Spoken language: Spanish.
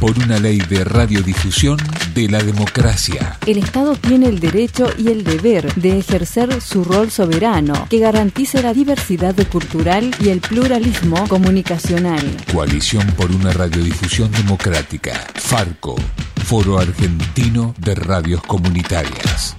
por una ley de radiodifusión de la democracia. El Estado tiene el derecho y el deber de ejercer su rol soberano, que garantice la diversidad cultural y el pluralismo comunicacional. Coalición por una radiodifusión democrática. Farco, Foro Argentino de Radios Comunitarias.